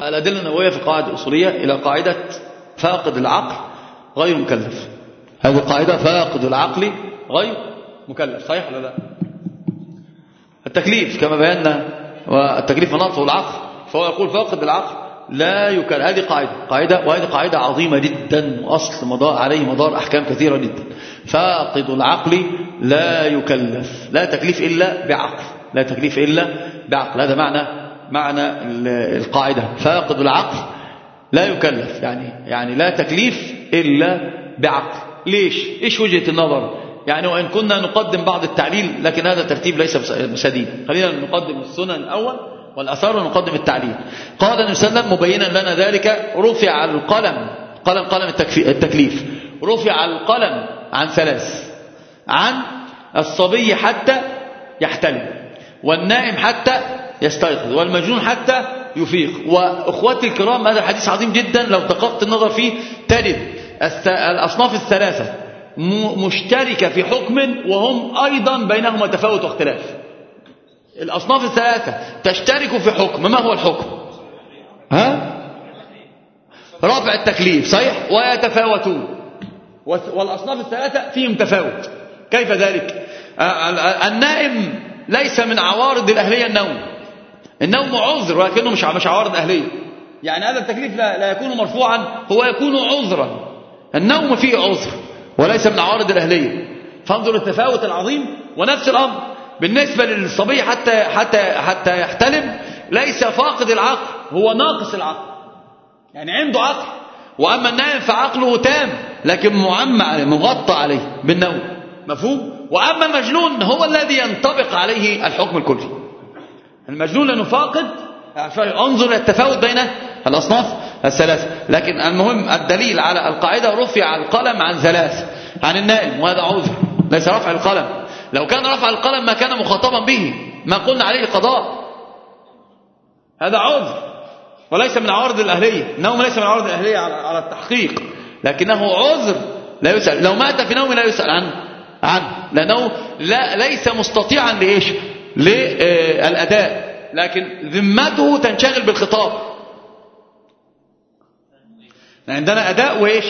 الأدلة النووية في القواعد الأصولية إلى قاعدة فاقد العقل غير مكلف. هذه القاعدة فاقد العقل غير مكلف. صحيح ولا لا؟ التكليف كما بينا والتكليف مناطه العقل. فهو يقول فاقد العقل لا يكلف. هذه قاعدة قاعدة وهذه قاعدة عظيمة جدا وأصل مدار عليه مدار أحكام كثيرة جدا. فاقد العقل لا يكلف. لا تكليف إلا بعقل. لا تكليف إلا بعقل. هذا معنى معنى القاعدة. فاقد العقل لا يكلف يعني يعني لا تكليف إلا بعقل. ليش؟ إيش وجهة النظر؟ يعني وإن كنا نقدم بعض التعليل لكن هذا ترتيب ليس سديد. خلينا نقدم السنن الأول والأثار ونقدم التعليل. قال النبي صلى الله عليه وسلم مبينا لنا ذلك رفع القلم. قلم قلم التكليف. رفع القلم عن ثلاث. عن الصبي حتى يحتلم والنائم حتى يستيقظ والمجنون حتى يفيق. وأخواتي الكرام هذا حديث عظيم جدا لو دققت النظر فيه تجد الأصناف الثلاثة مشتركة في حكم وهم أيضا بينهما تفاوت واختلاف. الأصناف الثلاثة تشترك في حكم. ما هو الحكم؟ ها؟ رفع التكليف صحيح؟ ويتفاوتون. والأصناف الثلاثة فيهم تفاوت. كيف ذلك؟ النائم ليس من عوارض الأهلية النوم. النوم عذر ولكنه مش مش عوارض أهلية. يعني هذا التكليف لا, لا يكون مرفوعا هو يكون عذرا. النوم فيه عذر وليس من عوارض الأهلية. فانظر التفاوت العظيم ونفس الأمر. بالنسبة للصبي حتى حتى حتى يحتلم ليس فاقد العقل هو ناقص العقل. يعني عنده عقل. وأما النائم فعقله تام لكن معمى عليه مغطى عليه بالنوم. مفهوم؟ وأما المجنون هو الذي ينطبق عليه الحكم الكلي. المجنون لأنه فاقد انظر التفاوت بين الأصناف الثلاثة لكن المهم الدليل على القاعدة رفع القلم عن ثلاث عن النائم وهذا عذر ليس رفع القلم. لو كان رفع القلم ما كان مخاطبا به ما قلنا عليه قضاء هذا عذر وليس من عوارض الأهلية. النوم ليس من عوارض الأهلية على التحقيق. لكنه عذر لا يسأل. لو مات في نوم لا يسأل عنه عنه لأنه لا ليس مستطيعا لإيش؟ للأداء. لكن ذمته تنشغل بالخطاب. عندنا أداء وإيش؟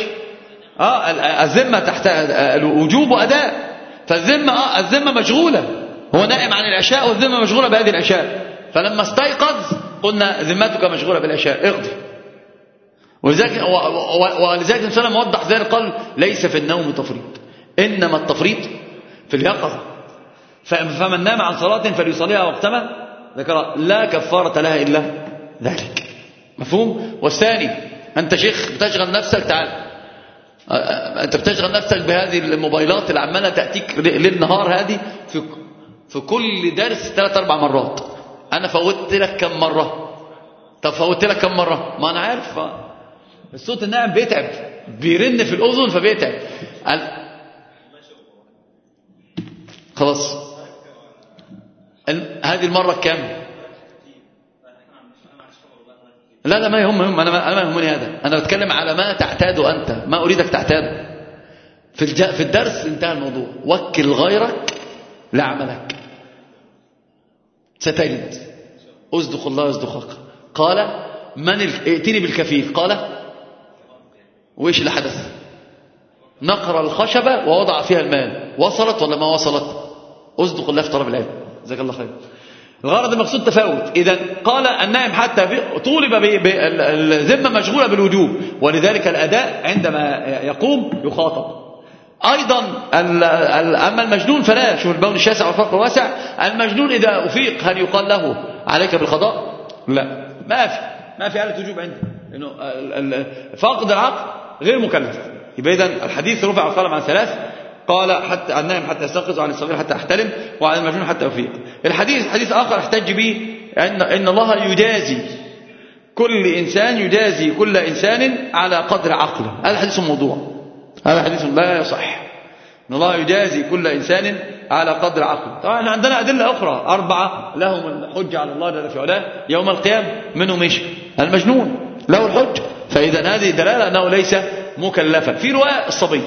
آه الذمة تحت الوجوب وأداء فالذمة آه الذمة مشغولة. هو نائم عن العشاء والذمة مشغولة بهذه العشاء فلما استيقظ قلنا ذمتك مشغولة بالعشاء اقضي. ولذلك ولذلك صلى وضح ذلك قال ليس في النوم تفريط. إنما التفريط في اليقظة. فمن نام عن صلاة فليصليها وقتها ذكر لا كفارة لها إلا ذلك. مفهوم؟ والثاني أنت شيخ بتشغل نفسك تعال. أنت بتشغل نفسك بهذه الموبايلات اللي عمالة تأتيك ليل نهار هذه في في كل درس ثلاث أربع مرات. أنا فوتت لك كم مرة؟ طب فوتت لك كم مرة؟ ما أنا عارف. الصوت الناعم بيتعب. بيرن في الأذن فبيتعب. خلاص. هذه المرة كم؟ لا لا ما يهم يهم أنا ما يهمني هذا. أنا بتكلم على ما تعتاده أنت ما أريدك تعتاده في في الدرس انتهى الموضوع. وكل غيرك لعملك. ستجد. أصدق الله يصدقك قال من ال... ائتني بالكفيل قال وإيش اللي حدث نقر الخشبة ووضع فيها المال. وصلت ولا ما وصلت؟ أصدق الله في طلب العلم جزاك الله خير. الغرض المقصود تفاوت إذا قال النائم حتى طولب الذمة مشغولة بالوجوب ولذلك الأداء عندما يقوم يخاطب. أيضا أما المجنون فلا شوف البون الشاسع والفقر الواسع. المجنون إذا أفيق هل يقال له عليك بالقضاء؟ لا. ما في ما في آلة وجوب عنده لأنه فاقد العقل غير مكلف. يبقى اذا الحديث رفع القلم عن ثلاث. قال حتى النائم حتى يستيقظ وعن الصغير حتى يحتلم وعن المجنون حتى يفيق. الحديث حديث آخر احتج به أن, إن الله يجازي كل إنسان يجازي كل إنسان على قدر عقله. هذا حديث موضوع. هذا حديث لا يصح. إن الله يجازي كل إنسان على قدر عقله. طبعا عندنا أدلة أخرى أربعة. لهم الحجة على الله جل في علاه يوم القيامة منهم إيش المجنون. له الحج. فإذا هذه دلالة أنه ليس مكلفا. في رواية الصبي.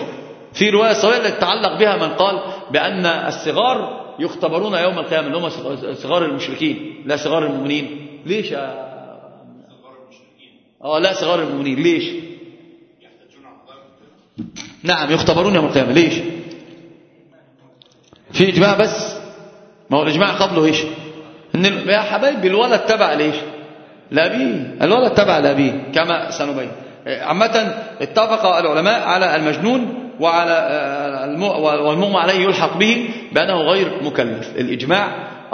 في رواية صغيرة تتعلق بها من قال بأن الصغار يختبرون يوم القيامة اللي هم صغار المشركين لا صغار المؤمنين. ليش؟ آه لا صغار المؤمنين. ليش؟ نعم يختبرون يوم القيامة. ليش؟ في إجماع بس. ما هو الإجماع قبله إيش؟ إن يا حبايبي الولد تبع ليش؟ لأبيه. الولد تبع لأبيه كما سنبين. عامة اتفق العلماء على المجنون وعلى آه، والمغمى عليه يلحق به بأنه غير مكلف. الإجماع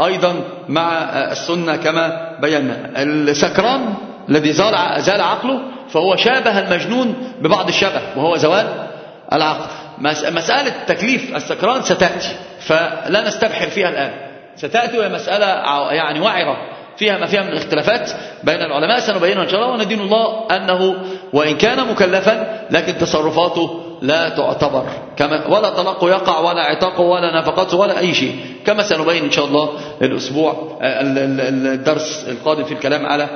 أيضا مع السنة كما بينا. السكران الذي زال عقله فهو شابه المجنون ببعض الشبه وهو زوال العقل. مسألة تكليف السكران ستأتي فلا نستبحر فيها الآن. ستأتي وهي مسألة يعني وعرة فيها ما فيها من الاختلافات بين العلماء. سنبينها إن شاء الله وندين الله أنه وإن كان مكلفا لكن تصرفاته لا تعتبر. كما ولا طلاق يقع ولا عتاق ولا نفقات ولا أي شيء. كما سنبين إن شاء الله الأسبوع الدرس القادم في الكلام على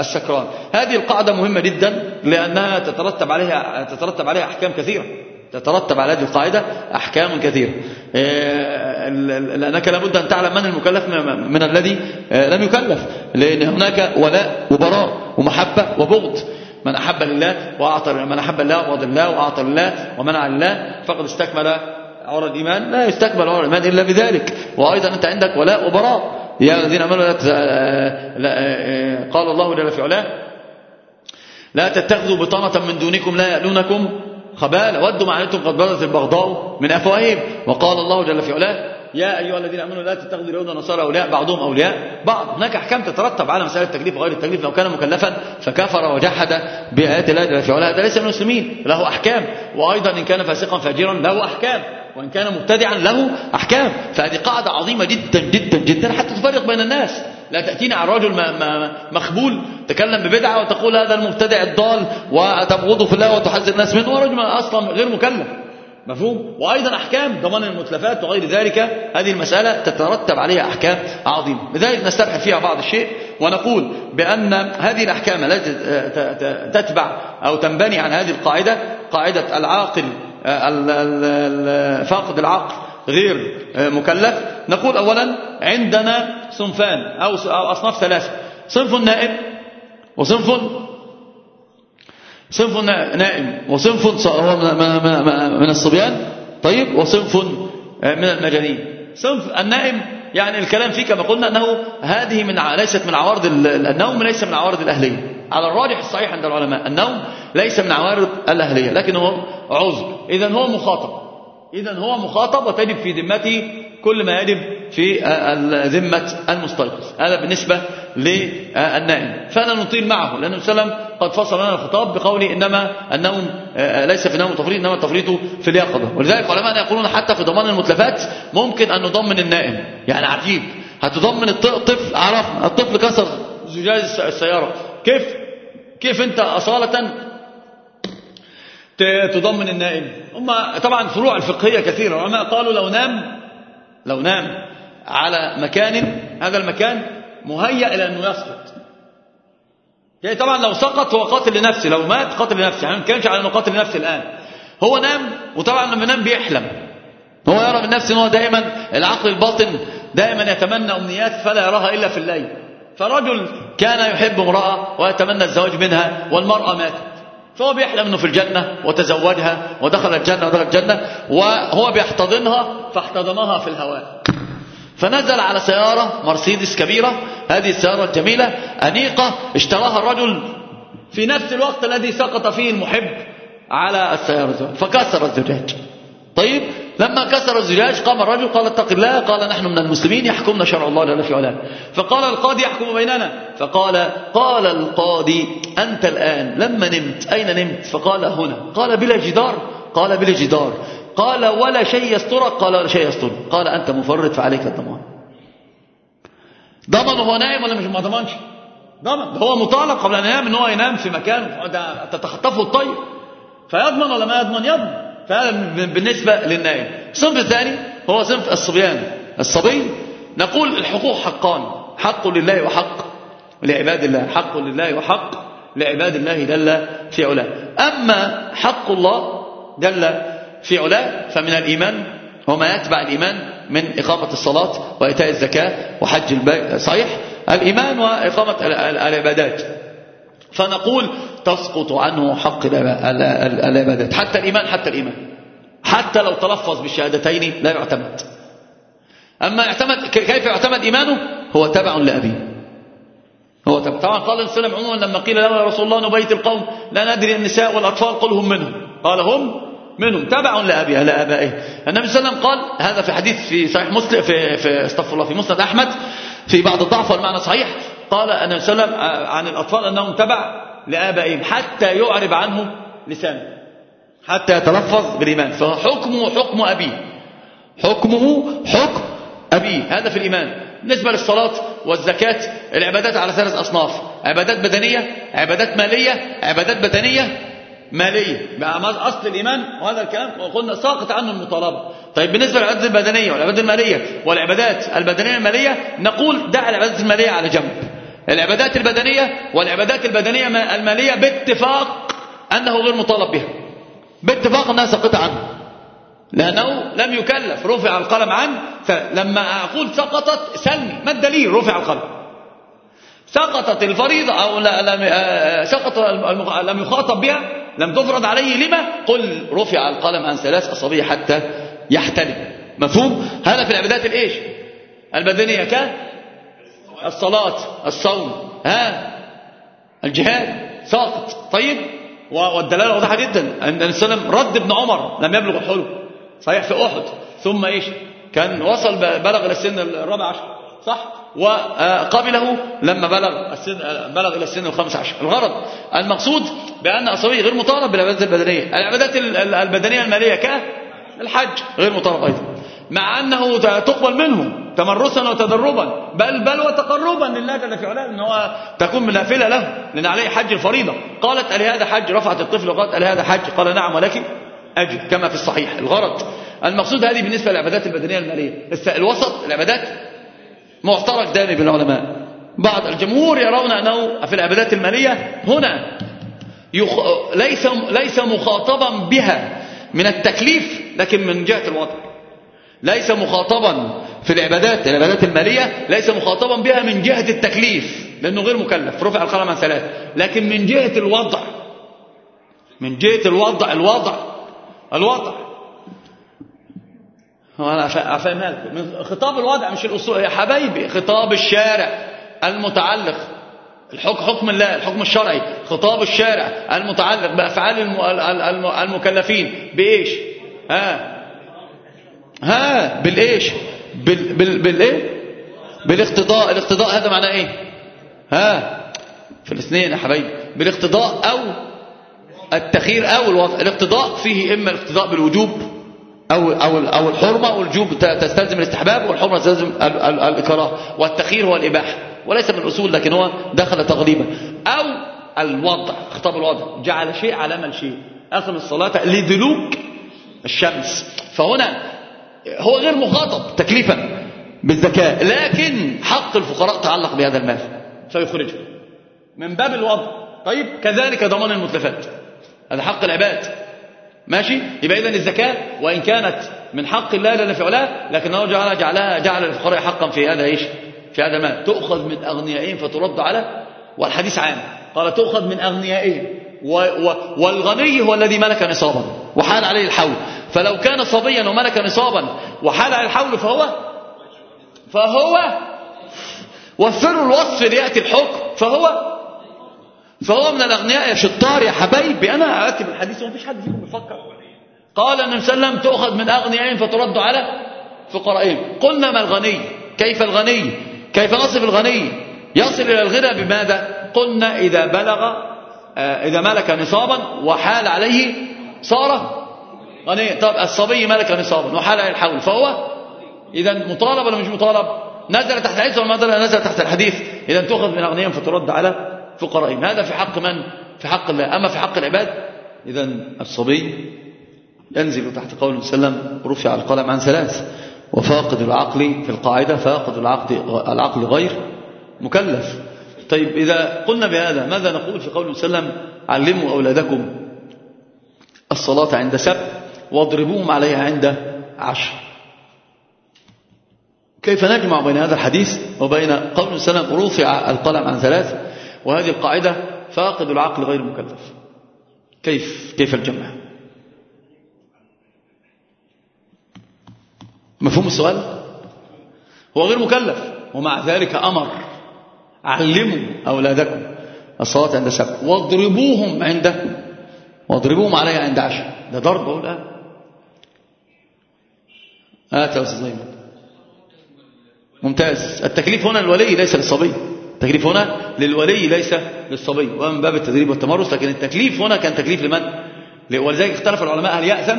السكران. هذه القاعدة مهمة جدا لأنها تترتب عليها تترتب عليها أحكام كثيرة. تترتب على هذه القاعدة أحكام كثيرة. آه، لأنك لابد أن تعلم من المكلف من الذي آه، لم يكلف. لأن هناك ولاء وبراء ومحبة وبغض. من أحب لله وأعطى من أحب الله وأعطى الله وأعطى لله ومنع لله فقد استكمل عور الإيمان. لا يستكمل عور الإيمان إلا بذلك. وأيضا أنت عندك ولاء وبراء. يا الذين آمنوا آه، قال الله جل في علاه لا تتخذوا بطانة من دونكم لا يألونكم خبال ودوا ما عنتم قد بدت البغضاء من أفواههم. وقال الله جل في علاه يا أيها الذين أمنوا لا تتخذوا اليهود والنصارى أولياء بعضهم أولياء بعض. هناك أحكام تترتب على مسألة التكليف وغير التكليف لو كان مكلفا فكفر وجحد بآيات الله جل في علاه هذا ليس من المسلمين له أحكام. وأيضا إن كان فاسقا فاجرا له أحكام. وإن كان مبتدعا له أحكام. فهذه قاعدة عظيمة جدا جدا جدا حتى تفرق بين الناس. لا تأتيني على رجل مخبول تكلم ببدعة وتقول هذا المبتدع الضال وتبغضه في الله وتحذر الناس منه. ورجل أصلا غير مكلف. مفهوم؟ وأيضا أحكام ضمان المتلفات وغير ذلك هذه المسألة تترتب عليها أحكام عظيمة. لذلك نستبحث فيها بعض الشيء ونقول بأن هذه الأحكام التي تتبع أو تنبني عن هذه القاعدة قاعدة العاقل فاقد العقل غير مكلف. نقول أولا عندنا صنفان أو أصناف ثلاثة صنف نائم وصنف صنف نائم وصنف من الصبيان طيب وصنف من المجانين. صنف النائم يعني الكلام فيه كما قلنا أنه هذه من ليست من عوارض النوم ليس من عوارض الأهلية. على الراجح الصحيح عند العلماء النوم ليس من عوارض الأهلية لكن هو عذر. إذا هو مخاطب. إذا هو مخاطب وتجب في ذمته كل ما يجب في ذمة المستيقظ هذا بالنسبة للنائم. فلا نطيل معه لأن وسلم قد فصل لنا الخطاب بقوله إنما النوم ليس في النوم تفريط إنما التفريط في اليقظة. ولذلك علماء يقولون حتى في ضمان المتلفات ممكن أن نضمن النائم. يعني عجيب. هتضمن الطفل عرفنا الطفل كسر زجاج السيارة. كيف؟ كيف أنت أصالة تضمن النائم؟ هم طبعا فروع الفقهية كثيرة. العلماء قالوا لو نام لو نام على مكان هذا المكان مهيأ إلى أنه يسقط. يعني طبعا لو سقط هو قاتل لنفسه لو مات قاتل لنفسه يعني ما نتكلمش على إنه قاتل لنفسه الآن. هو نام وطبعا لما نام بيحلم. هو يرى من نفسه هو دائما العقل الباطن دائما يتمنى أمنيات فلا يراها إلا في الليل. فرجل كان يحب امرأة ويتمنى الزواج منها والمرأة ماتت. فهو بيحلم إنه في الجنة وتزوجها ودخل الجنة ودخل الجنة وهو بيحتضنها فاحتضنها في الهواء. فنزل على سيارة مرسيدس كبيرة هذه السيارة الجميلة أنيقة اشتراها الرجل في نفس الوقت الذي سقط فيه المحب على السيارة. فكسر الزجاج. طيب لما كسر الزجاج قام الرجل قال اتق الله قال نحن من المسلمين يحكمنا شرع الله جل في علاه. فقال القاضي يحكم بيننا. فقال قال القاضي أنت الآن لما نمت أين نمت؟ فقال هنا. قال بلا جدار. قال بلا جدار. قال ولا شيء يسترك. قال ولا شيء يسترك قال أنت مفرط فعليك الضمان ضمن وهو نائم ولا مش ما ضمنش؟ ضمن هو مطالب قبل أن ينام إن هو ينام في مكان تتخطفه الطير. فيضمن ولا ما يضمن؟ يضمن. فهذا بالنسبة للنائم. الصنف الثاني هو صنف الصبيان الصبي. نقول الحقوق حقان. حق لله وحق. لعباد الله. حق لله وحق. لعباد الله جل في علاه. أما حق الله جل في علاه فمن الإيمان وما يتبع الإيمان من إقامة الصلاة وإيتاء الزكاة وحج البيت صحيح؟ الإيمان وإقامة العبادات. فنقول تسقط عنه حق العبادات. حتى الإيمان حتى الإيمان. حتى لو تلفظ بالشهادتين لا يعتمد. أما يعتمد كيف يعتمد إيمانه؟ هو تبع لأبيه. هو طبعا قال السلام عموما لما قيل له يا رسول الله نبيت القوم لا ندري النساء والأطفال قل هم منهم. قال هم منهم. تبع لأبيه لآبائه. النبي صلى الله عليه وسلم قال هذا في حديث في صحيح مسلم في في استغفر الله في مسند أحمد في بعض الضعف والمعنى صحيح. قال النبي صلى الله عليه وسلم عن الأطفال أنهم تبع لآبائهم حتى يعرب عنه لسانه حتى يتلفظ بالإيمان. فحكمه حكم أبيه. حكمه حكم أبيه. هذا في الإيمان. بالنسبة للصلاة والزكاة العبادات على ثلاث أصناف عبادات بدنية عبادات مالية عبادات بدنية مالية. بقى أصل الإيمان وهذا الكلام وقلنا ساقط عنه المطالبة. طيب بالنسبة للعبادات البدنية والعبادات المالية والعبادات البدنية المالية نقول دع العبادات المالية على جنب. العبادات البدنية والعبادات البدنية المالية باتفاق أنه غير مطالب بها. باتفاق أنها سقط عنه. لأنه لم يكلف رفع القلم عنه. فلما أقول سقطت سلمي. ما الدليل؟ رفع القلم. سقطت الفريضة أو لم آه، سقط لم يخاطب بها. لم تفرض عليه لما؟ قل رفع القلم عن ثلاث أصابيع حتى يحتلم مفهوم؟ هذا في العبادات الإيش؟ البدنية ك؟ الصلاة الصوم. ها؟ الجهاد. ساقط. طيب؟ والدلالة واضحة جدا. أن السلام رد ابن عمر لم يبلغ الحلم. صحيح في أحد. ثم إيش؟ كان وصل بلغ إلى السن الرابع عشر. صح؟ وقبله لما بلغ السن بلغ إلى السن الخامس عشر. الغرض المقصود بأن أصابيه غير مطالب بالعبادات البدنية. العبادات البدنية المالية كالحج غير مطالب أيضا. مع أنه تقبل منه تمرسا وتدربا بل بل وتقربا لله جل في علاه إن هو تكون نافله له لأن عليه حج الفريضة. قالت هذا حج؟ رفعت الطفل وقالت هذا حج؟ قال نعم ولكن أجل كما في الصحيح. الغرض المقصود هذه بالنسبة للعبادات البدنية المالية. الوسط العبادات معترك دائما بالعلماء. بعض الجمهور يرون أنه في العبادات المالية هنا يخ... ليس ليس مخاطبا بها من التكليف لكن من جهة الوضع. ليس مخاطبا في العبادات العبادات المالية ليس مخاطبا بها من جهة التكليف لأنه غير مكلف رفع القلم عن ثلاث. لكن من جهة الوضع من جهة الوضع الوضع الوضع. أنا أفهمها لكم. خطاب الوضع مش الأصول يا حبايبي خطاب الشارع المتعلق. الحكم حكم الله الحكم الشرعي. خطاب الشارع المتعلق بأفعال المكلفين. بإيش؟ ها؟ ها؟ بالإيش؟ بال بال بالإيه؟ بالاقتضاء. الاقتضاء هذا معناه إيه؟ ها؟ في الاثنين يا حبايبي. بالاقتضاء أو التخير أو الوضع. الاقتضاء فيه إما الاقتضاء بالوجوب أو, أو, أو الحرمة والجوب تستلزم الاستحباب والحرمة تستلزم الإكراه والتخيير هو الإباحة وليس من الأصول لكن هو دخل تغليبا أو الوضع خطاب الوضع جعل شيء علامة لشيء أقم الصلاة لدلوك الشمس. فهنا هو غير مخاطب تكليفا بالزكاة لكن حق الفقراء تعلق بهذا المال. فيخرجه من باب الوضع. طيب كذلك ضمان المتلفات. هذا حق العباد. ماشي؟ يبقى اذا الزكاة وإن كانت من حق الله لنا في علاه لكنه جعل جعلها جعل الفقراء حقا في هذا إيش؟ في هذا المال. تؤخذ من أغنيائهم فترد على والحديث عام. قال تؤخذ من أغنيائهم. والغني هو الذي ملك نصابا وحال عليه الحول. فلو كان صبيا وملك نصابا وحال عليه الحول فهو فهو وفروا الوصف ليأتي الحكم فهو فهو من الأغنياء يا شطار يا حبايبي أنا أكتب الحديث وما فيش حد فيكم بيفكر قال النبي صلى الله عليه وسلم تؤخذ من أغنيائهم فترد على فقرائهم. قلنا ما الغني؟ كيف الغني؟ كيف نصف الغني؟ يصل إلى الغنى بماذا؟ قلنا إذا بلغ آه، إذا ملك نصابا وحال عليه صار غني طب الصبي ملك نصابا وحال عليه الحول فهو إذا مطالب ولا مش مطالب؟ نزل تحت الحديث ولا نزل تحت الحديث. إذا تؤخذ من أغنيائهم فترد على فقرائهم. هذا في حق من؟ في حق الله. أما في حق العباد إذا الصبي ينزل تحت قول وسلم رفع القلم عن ثلاث وفاقد العقل في القاعدة فاقد العقل, غير مكلف. طيب إذا قلنا بهذا ماذا نقول في قول وسلم؟ علموا أولادكم الصلاة عند سبع واضربوهم عليها عند عشر. كيف نجمع بين هذا الحديث وبين قول وسلم رفع القلم عن ثلاث؟ وهذه القاعدة فاقد العقل غير مكلف كيف؟ كيف الجمع؟ مفهوم السؤال؟ هو غير مكلف ومع ذلك أمر. علموا أولادكم الصلاة عند سبع واضربوهم عند واضربوهم عليها عند عشر. ده ضرب أقول آه آت يا أستاذ ممتاز. التكليف هنا للولي ليس للصبي. التكليف هنا للولي ليس للصبي ومن باب التدريب والتمرس لكن التكليف هنا كان تكليف لمن؟ ولذلك اختلف العلماء هل يأثم؟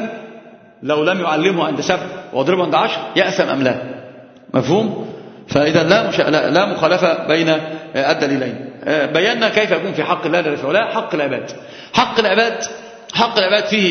لو لم يعلمه عند سبع واضربه عند عشر يأثم أم لا؟ مفهوم؟ فإذا لا, مش... لا, لا مخالفة بين الدليلين. بينا كيف يكون في حق الله للرفع ولا حق العباد. حق العباد حق العباد فيه